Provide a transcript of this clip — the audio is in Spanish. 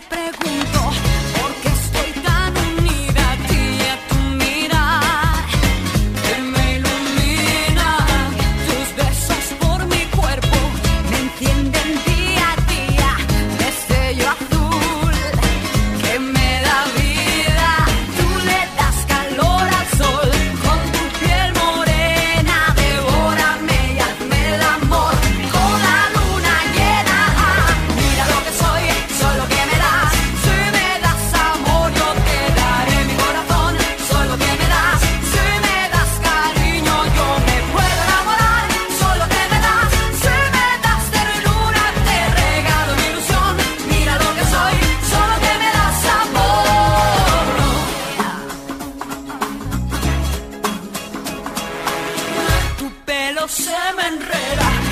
pregunto por qué. Se me enreda.